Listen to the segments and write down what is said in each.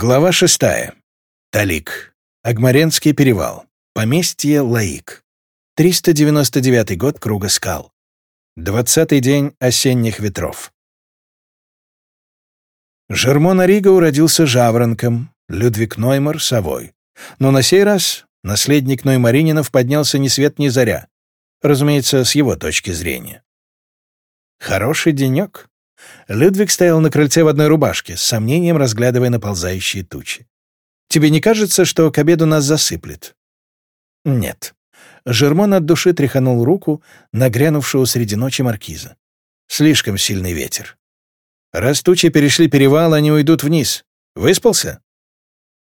Глава шестая. Талик. Агмаренский перевал. Поместье Лаик. 399 год Круга скал. Двадцатый день осенних ветров. Жермон Ариго уродился жаворонком, Людвиг Ноймар — совой. Но на сей раз наследник Ноймарининов поднялся ни свет ни заря. Разумеется, с его точки зрения. Хороший денек. Людвиг стоял на крыльце в одной рубашке, с сомнением разглядывая наползающие тучи. «Тебе не кажется, что к обеду нас засыплет?» «Нет». Жермон от души тряханул руку, нагрянувшего среди ночи маркиза. «Слишком сильный ветер. Раз тучи перешли перевал, они уйдут вниз. Выспался?»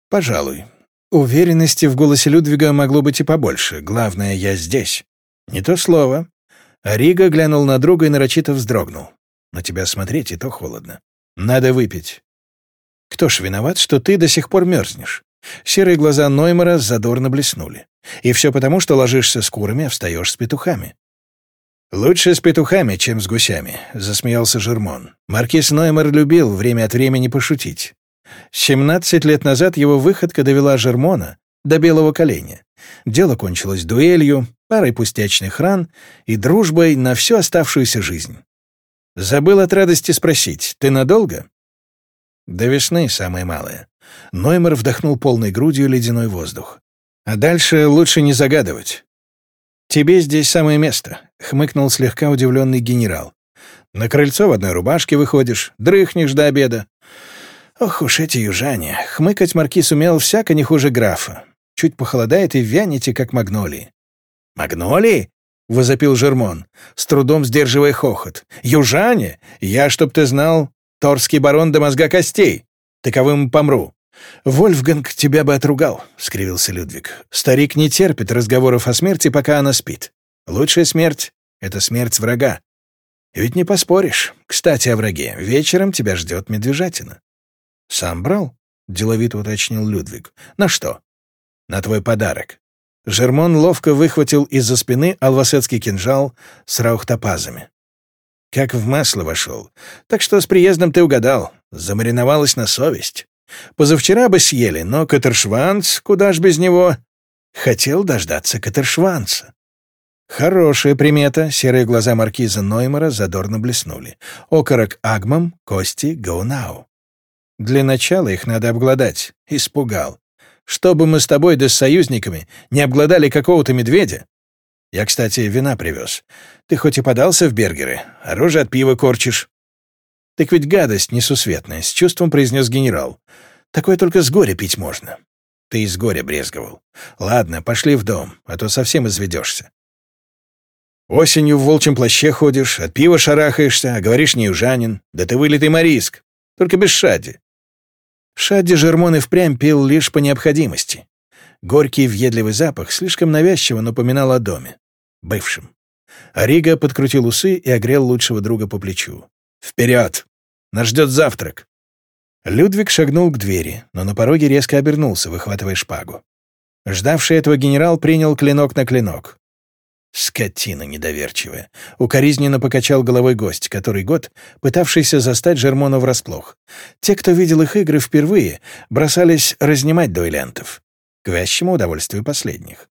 «Пожалуй. Уверенности в голосе Людвига могло быть и побольше. Главное, я здесь». «Не то слово». Рига глянул на друга и нарочито вздрогнул. На тебя смотреть и то холодно. Надо выпить. Кто ж виноват, что ты до сих пор мерзнешь? Серые глаза Ноймара задорно блеснули. И все потому, что ложишься с курами, а встаешь с петухами. «Лучше с петухами, чем с гусями», — засмеялся Жермон. Маркиз Ноймар любил время от времени пошутить. Семнадцать лет назад его выходка довела Жермона до белого коленя. Дело кончилось дуэлью, парой пустячных ран и дружбой на всю оставшуюся жизнь. Забыл от радости спросить, ты надолго? До весны самое малое. Ноймер вдохнул полной грудью ледяной воздух. А дальше лучше не загадывать. Тебе здесь самое место, хмыкнул слегка удивленный генерал. На крыльцо в одной рубашке выходишь, дрыхнешь до обеда. Ох уж эти южане. Хмыкать маркиз умел всяко не хуже графа. Чуть похолодает и вянете, как магнолии. «Магнолии?» — возопил Жермон, с трудом сдерживая хохот. «Южане! Я, чтоб ты знал, торский барон до мозга костей. Таковым помру». «Вольфганг тебя бы отругал», — скривился Людвиг. «Старик не терпит разговоров о смерти, пока она спит. Лучшая смерть — это смерть врага. Ведь не поспоришь. Кстати, о враге. Вечером тебя ждет медвежатина». «Сам брал?» — деловито уточнил Людвиг. «На что?» «На твой подарок. Жермон ловко выхватил из-за спины алвасетский кинжал с раухтопазами. Как в масло вошел. Так что с приездом ты угадал. Замариновалась на совесть. Позавчера бы съели, но Катершванц, куда ж без него? Хотел дождаться Катершванца. Хорошая примета. Серые глаза маркиза Ноймара задорно блеснули. Окорок Агмам, кости Гаунау. Для начала их надо обглодать. Испугал. Чтобы мы с тобой да с союзниками не обглодали какого-то медведя. Я, кстати, вина привез. Ты хоть и подался в бергеры, оружие от пива корчишь. Так ведь гадость несусветная, с чувством произнес генерал. Такое только с горя пить можно. Ты из горя брезговал. Ладно, пошли в дом, а то совсем изведешься. Осенью в волчьем плаще ходишь, от пива шарахаешься, а говоришь не южанин. Да ты вылитый мориск, только без шади. Шадди Жермон и впрямь пил лишь по необходимости. Горький въедливый запах слишком навязчиво напоминал о доме. Бывшем. Арига подкрутил усы и огрел лучшего друга по плечу. «Вперед! Нас ждет завтрак!» Людвиг шагнул к двери, но на пороге резко обернулся, выхватывая шпагу. Ждавший этого генерал принял клинок на клинок. Скотина недоверчивая. Укоризненно покачал головой гость, который год пытавшийся застать Жермона врасплох. Те, кто видел их игры впервые, бросались разнимать дуэлянтов. К вящему удовольствию последних.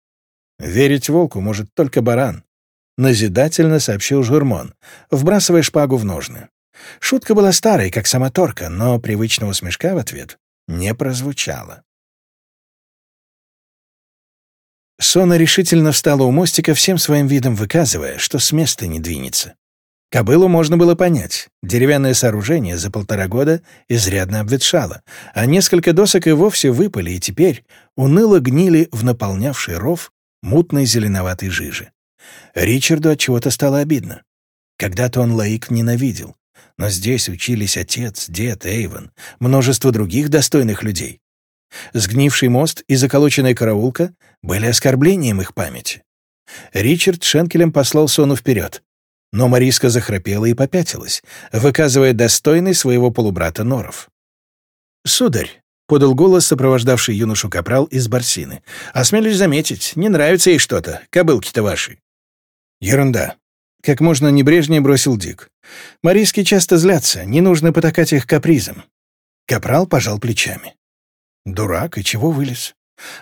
«Верить волку может только баран», — назидательно сообщил Жермон, вбрасывая шпагу в ножны. Шутка была старой, как сама торка, но привычного смешка в ответ не прозвучало. Сона решительно встала у мостика, всем своим видом выказывая, что с места не двинется. Кобылу можно было понять. Деревянное сооружение за полтора года изрядно обветшало, а несколько досок и вовсе выпали, и теперь уныло гнили в наполнявший ров мутной зеленоватой жижи. Ричарду от чего-то стало обидно. Когда-то он Лаик ненавидел, но здесь учились отец, дед, Эйвен, множество других достойных людей. Сгнивший мост и заколоченная караулка были оскорблением их памяти. Ричард Шенкелем послал Сону вперед, но Мариска захрапела и попятилась, выказывая достойный своего полубрата Норов. «Сударь», — подал голос, сопровождавший юношу капрал из Барсины, — «осмелюсь заметить, не нравится ей что-то, кобылки-то ваши». «Ерунда», — как можно небрежнее бросил Дик. «Мариски часто злятся, не нужно потакать их капризом». Капрал пожал плечами. Дурак, и чего вылез?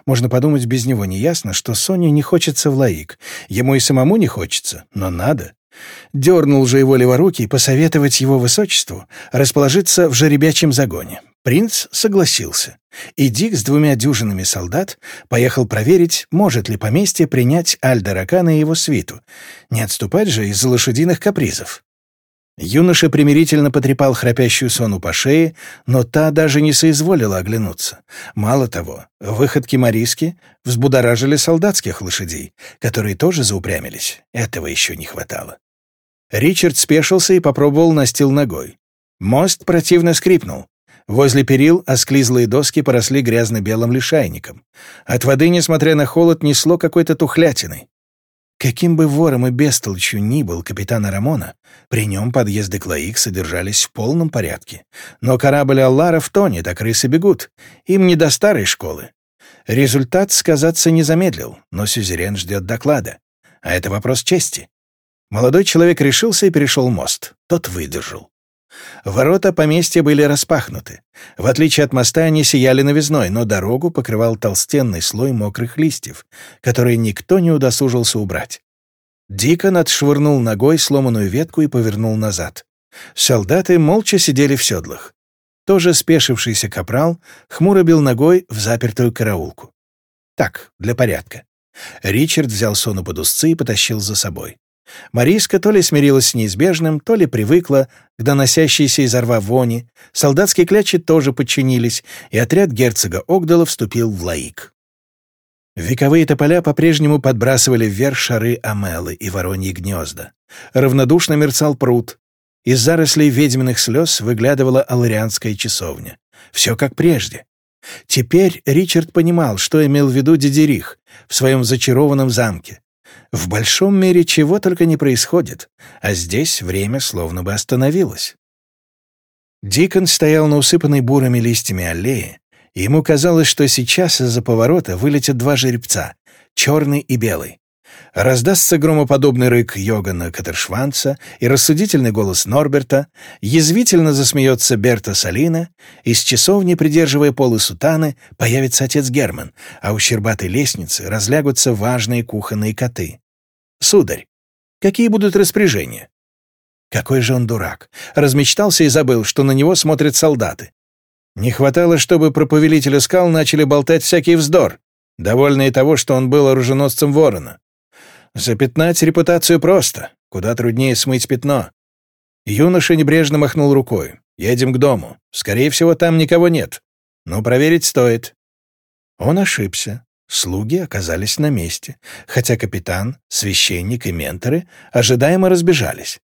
Можно подумать, без него неясно, что Соне не хочется в лаик. Ему и самому не хочется, но надо. Дернул же его леворукий посоветовать его высочеству расположиться в жеребячем загоне. Принц согласился, и Дик с двумя дюжинами солдат поехал проверить, может ли поместье принять Альдоракана и его свиту, не отступать же из-за лошадиных капризов. Юноша примирительно потрепал храпящую сону по шее, но та даже не соизволила оглянуться. Мало того, выходки Мариски взбудоражили солдатских лошадей, которые тоже заупрямились. Этого еще не хватало. Ричард спешился и попробовал настил ногой. Мост противно скрипнул. Возле перил осклизлые доски поросли грязно-белым лишайником. От воды, несмотря на холод, несло какой-то тухлятиной. Каким бы вором и бестолчью ни был капитан Рамона, при нем подъезды к Лаик содержались в полном порядке. Но корабль Алларов тонет, а крысы бегут. Им не до старой школы. Результат сказаться не замедлил, но Сюзерен ждет доклада. А это вопрос чести. Молодой человек решился и перешел мост. Тот выдержал. Ворота поместья были распахнуты. В отличие от моста, они сияли новизной, но дорогу покрывал толстенный слой мокрых листьев, которые никто не удосужился убрать. Дикон отшвырнул ногой сломанную ветку и повернул назад. Солдаты молча сидели в седлах. Тоже спешившийся капрал хмуро бил ногой в запертую караулку. Так, для порядка. Ричард взял Сону под узцы и потащил за собой. Мариска то ли смирилась с неизбежным, то ли привыкла к доносящейся из рва вони, солдатские клячи тоже подчинились, и отряд герцога Огдала вступил в Лаик. Вековые тополя по-прежнему подбрасывали вверх шары амелы и вороньи гнезда. Равнодушно мерцал пруд. Из зарослей ведьминых слез выглядывала аларианская часовня. Все как прежде. Теперь Ричард понимал, что имел в виду Дидерих в своем зачарованном замке. В большом мире чего только не происходит, а здесь время словно бы остановилось. Дикон стоял на усыпанной бурыми листьями аллее, и ему казалось, что сейчас из-за поворота вылетят два жеребца — черный и белый. Раздастся громоподобный рык Йогана Катершванца и рассудительный голос Норберта, язвительно засмеется Берта Салина, из часовни, придерживая полы сутаны, появится отец Герман, а у щербатой лестницы разлягутся важные кухонные коты. «Сударь, какие будут распоряжения?» Какой же он дурак. Размечтался и забыл, что на него смотрят солдаты. Не хватало, чтобы про скал начали болтать всякий вздор, довольные того, что он был оруженосцем ворона. Запятнать репутацию просто, куда труднее смыть пятно. Юноша небрежно махнул рукой. «Едем к дому. Скорее всего, там никого нет. Но проверить стоит». Он ошибся. Слуги оказались на месте, хотя капитан, священник и менторы ожидаемо разбежались.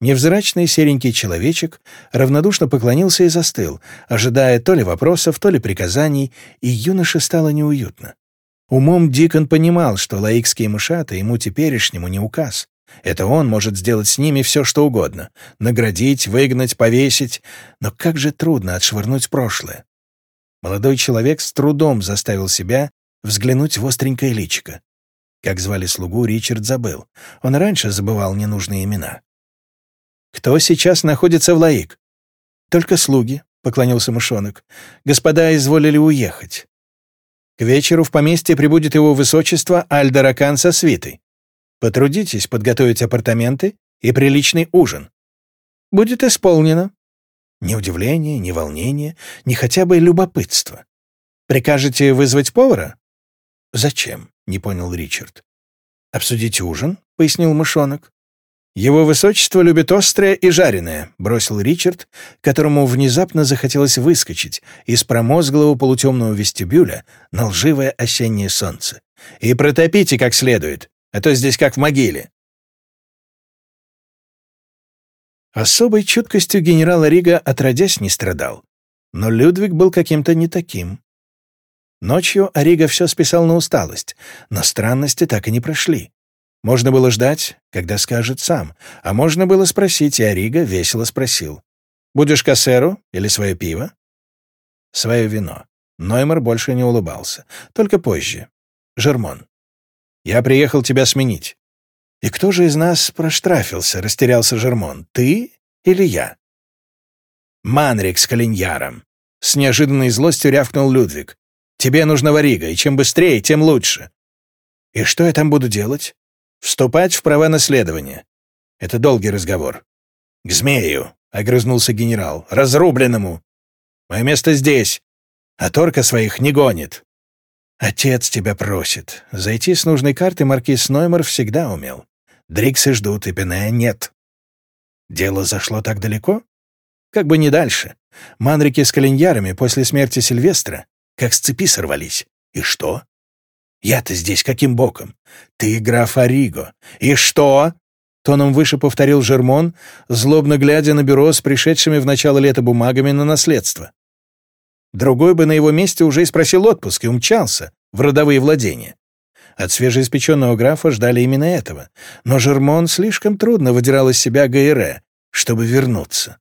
Невзрачный серенький человечек равнодушно поклонился и застыл, ожидая то ли вопросов, то ли приказаний, и юноше стало неуютно. Умом Дикон понимал, что лаикские мышата ему теперешнему не указ. Это он может сделать с ними все, что угодно. Наградить, выгнать, повесить. Но как же трудно отшвырнуть прошлое. Молодой человек с трудом заставил себя взглянуть в остренькое личико. Как звали слугу, Ричард забыл. Он раньше забывал ненужные имена. «Кто сейчас находится в Лаик?» «Только слуги», — поклонился мышонок. «Господа изволили уехать. К вечеру в поместье прибудет его высочество Альдоракан со свитой. Потрудитесь подготовить апартаменты и приличный ужин. Будет исполнено. Ни удивления, ни волнения, ни хотя бы любопытства. Прикажете вызвать повара? Зачем? Не понял Ричард. Обсудить ужин, пояснил мышонок. «Его высочество любит острое и жареное», — бросил Ричард, которому внезапно захотелось выскочить из промозглого полутемного вестибюля на лживое осеннее солнце. «И протопите как следует, а то здесь как в могиле». Особой чуткостью генерала Рига отродясь не страдал, но Людвиг был каким-то не таким. Ночью Арига все списал на усталость, но странности так и не прошли. Можно было ждать, когда скажет сам, а можно было спросить, и Арига весело спросил. «Будешь кассеру или свое пиво?» «Свое вино». Ноймар больше не улыбался. Только позже. «Жермон, я приехал тебя сменить». «И кто же из нас проштрафился?» — растерялся Жермон. «Ты или я?» «Манрик с Калиньяром», — С неожиданной злостью рявкнул Людвиг. «Тебе нужна варига, и чем быстрее, тем лучше». «И что я там буду делать?» «Вступать в права наследования. Это долгий разговор». «К змею», — огрызнулся генерал, — «разрубленному. Мое место здесь, а торка своих не гонит». «Отец тебя просит. Зайти с нужной карты маркиз Ноймар всегда умел. Дриксы ждут, и Пенея нет». «Дело зашло так далеко?» «Как бы не дальше. Манрики с калиньярами после смерти Сильвестра как с цепи сорвались. И что? Я-то здесь каким боком? Ты граф Ариго. И что? Тоном выше повторил Жермон, злобно глядя на бюро с пришедшими в начало лета бумагами на наследство. Другой бы на его месте уже и спросил отпуск и умчался в родовые владения. От свежеиспеченного графа ждали именно этого, но Жермон слишком трудно выдирал из себя Гайре, чтобы вернуться.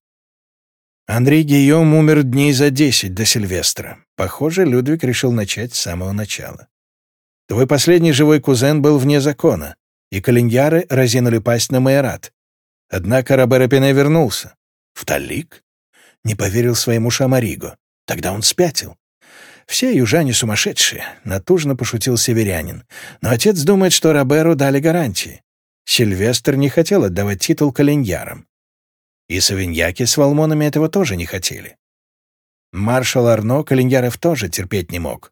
Андрей Гийом умер дней за десять до Сильвестра. Похоже, Людвиг решил начать с самого начала. Твой последний живой кузен был вне закона, и калиньяры разинули пасть на Майорат. Однако Робер Пене вернулся. В Талик? Не поверил своему Шамариго. Тогда он спятил. Все южане сумасшедшие, натужно пошутил северянин. Но отец думает, что Роберу дали гарантии. Сильвестр не хотел отдавать титул калиньярам. И савиньяки с валмонами этого тоже не хотели. Маршал Арно Калиньяров тоже терпеть не мог.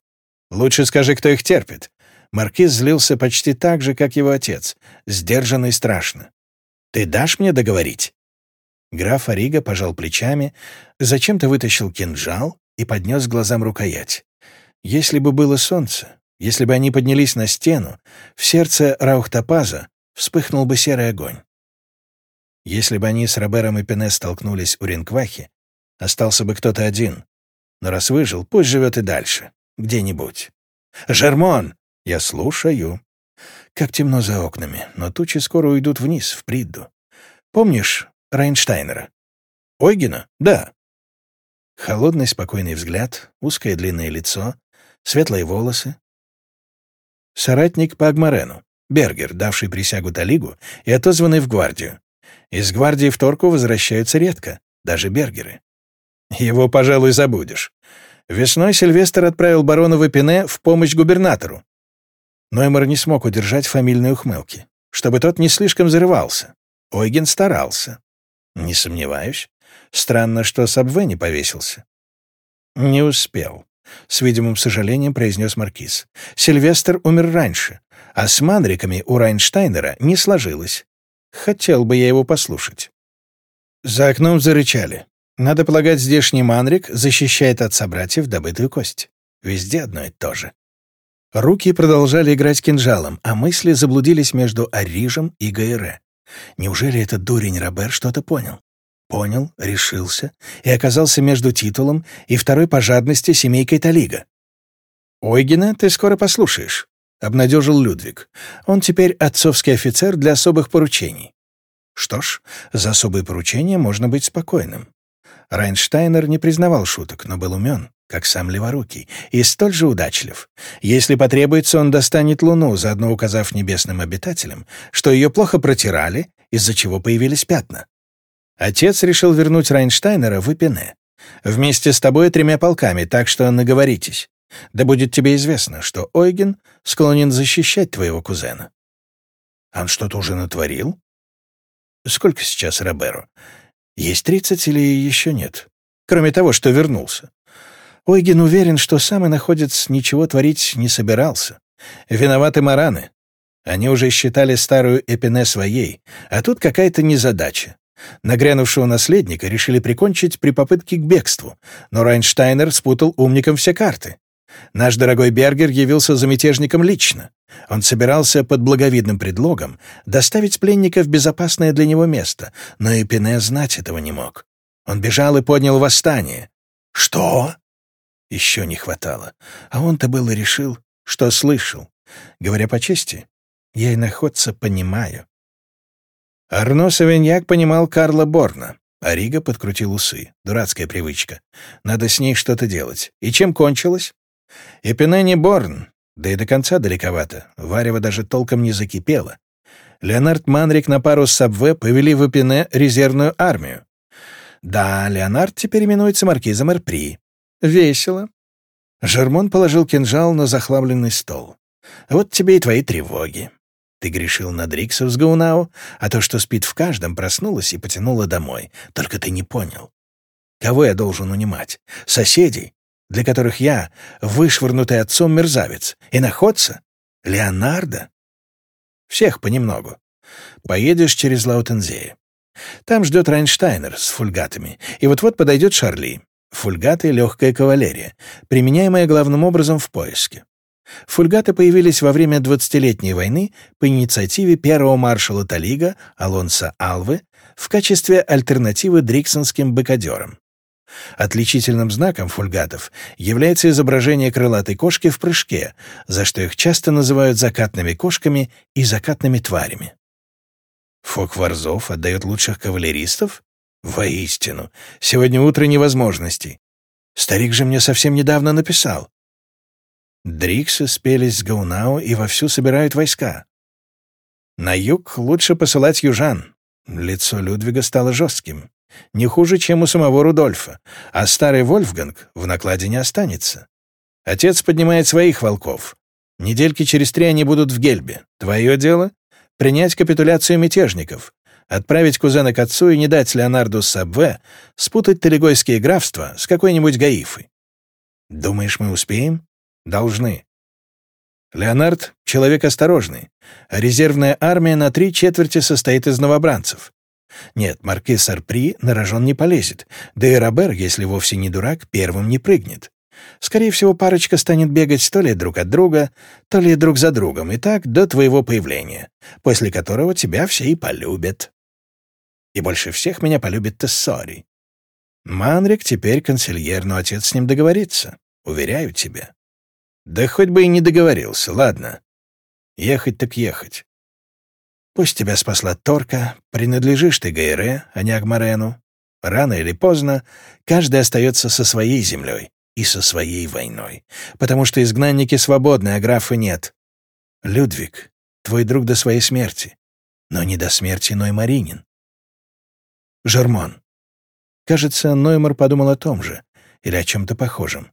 Лучше скажи, кто их терпит. Маркиз злился почти так же, как его отец, сдержанно и страшно. «Ты дашь мне договорить?» Граф Арига пожал плечами, зачем-то вытащил кинжал и поднес глазам рукоять. Если бы было солнце, если бы они поднялись на стену, в сердце Раухтапаза вспыхнул бы серый огонь. Если бы они с Робером и Пене столкнулись у Ринквахи, остался бы кто-то один. Но раз выжил, пусть живет и дальше, где-нибудь. «Жермон!» «Я слушаю». Как темно за окнами, но тучи скоро уйдут вниз, в Придду. Помнишь Райнштайнера? Ойгена? Да. Холодный, спокойный взгляд, узкое длинное лицо, светлые волосы. Соратник по Агмарену, Бергер, давший присягу Талигу и отозванный в гвардию. Из гвардии в Торку возвращаются редко, даже бергеры. Его, пожалуй, забудешь. Весной Сильвестр отправил барона Вапине в помощь губернатору. Ноймар не смог удержать фамильной ухмылки, чтобы тот не слишком зарывался. Ойген старался. Не сомневаюсь. Странно, что Сабве не повесился. Не успел. С видимым сожалением произнес Маркиз. Сильвестр умер раньше, а с Манриками у Райнштайнера не сложилось. Хотел бы я его послушать. За окном зарычали. Надо полагать, здешний манрик защищает от собратьев добытую кость. Везде одно и то же. Руки продолжали играть кинжалом, а мысли заблудились между Арижем и Гайре. Неужели этот дурень Робер что-то понял? Понял, решился и оказался между титулом и второй по жадности семейкой Талига. «Ойгена ты скоро послушаешь. — обнадежил Людвиг. «Он теперь отцовский офицер для особых поручений». Что ж, за особые поручения можно быть спокойным. Райнштайнер не признавал шуток, но был умен, как сам Леворукий, и столь же удачлив. Если потребуется, он достанет Луну, заодно указав небесным обитателям, что ее плохо протирали, из-за чего появились пятна. Отец решил вернуть Райнштайнера в Эпене. Вместе с тобой тремя полками, так что наговоритесь. Да будет тебе известно, что Ойген склонен защищать твоего кузена. Он что-то уже натворил? Сколько сейчас Роберу? Есть тридцать или еще нет? Кроме того, что вернулся. Ойген уверен, что сам находец ничего творить не собирался. Виноваты мараны. Они уже считали старую Эпине своей, а тут какая-то незадача. Нагрянувшего наследника решили прикончить при попытке к бегству, но Райнштайнер спутал умникам все карты. Наш дорогой Бергер явился за мятежником лично. Он собирался под благовидным предлогом доставить пленника в безопасное для него место, но и Пене знать этого не мог. Он бежал и поднял восстание. «Что?» Еще не хватало. А он-то был и решил, что слышал. Говоря по чести, я и находца понимаю. Арно Савиньяк понимал Карла Борна. А Рига подкрутил усы. Дурацкая привычка. Надо с ней что-то делать. И чем кончилось? И Пенени Борн, да и до конца далековато, варево даже толком не закипело. Леонард Манрик на пару с Сабве повели в Эпине резервную армию. Да, Леонард теперь именуется маркизом Эрпри. Весело. Жермон положил кинжал на захламленный стол. Вот тебе и твои тревоги. Ты грешил на Дриксов с Гаунау, а то, что спит в каждом, проснулась и потянула домой. Только ты не понял. Кого я должен унимать? Соседей, для которых я вышвырнутый отцом мерзавец, и находца? Леонардо? Всех понемногу. Поедешь через Лаутензее. Там ждет Райнштайнер с фульгатами, и вот-вот подойдет Шарли. Фульгаты — легкая кавалерия, применяемая главным образом в поиске. Фульгаты появились во время двадцатилетней войны по инициативе первого маршала Талига Алонса Алвы в качестве альтернативы дриксонским быкадерам. Отличительным знаком фульгатов является изображение крылатой кошки в прыжке, за что их часто называют закатными кошками и закатными тварями. Фокварзов отдает лучших кавалеристов? Воистину, сегодня утро невозможностей. Старик же мне совсем недавно написал. Дриксы спелись с Гаунау и вовсю собирают войска. На юг лучше посылать южан. Лицо Людвига стало жестким. Не хуже, чем у самого Рудольфа. А старый Вольфганг в накладе не останется. Отец поднимает своих волков. Недельки через три они будут в Гельбе. Твое дело — принять капитуляцию мятежников, отправить кузена к отцу и не дать Леонарду Сабве спутать Талигойские графства с какой-нибудь Гаифой. Думаешь, мы успеем? Должны. Леонард — человек осторожный, а резервная армия на три четверти состоит из новобранцев. Нет, маркиз Арпри на рожон не полезет, да и Робер, если вовсе не дурак, первым не прыгнет. Скорее всего, парочка станет бегать то ли друг от друга, то ли друг за другом, и так до твоего появления, после которого тебя все и полюбят. И больше всех меня полюбит Тессори. Манрик теперь консильер, но отец с ним договорится, уверяю тебя. Да хоть бы и не договорился, ладно. Ехать так ехать. Пусть тебя спасла Торка, принадлежишь ты Гайре, а не Агмарену. Рано или поздно каждый остается со своей землей и со своей войной, потому что изгнанники свободны, а графа нет. Людвиг, твой друг до своей смерти, но не до смерти Ноймаринин. Жермон. Кажется, Ноймар подумал о том же или о чем-то похожем.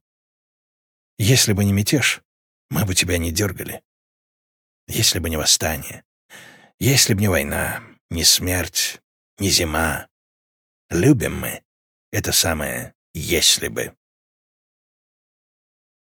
Если бы не мятеж, мы бы тебя не дергали. Если бы не восстание. Если б не война, не смерть, не зима. Любим мы. Это самое «если бы».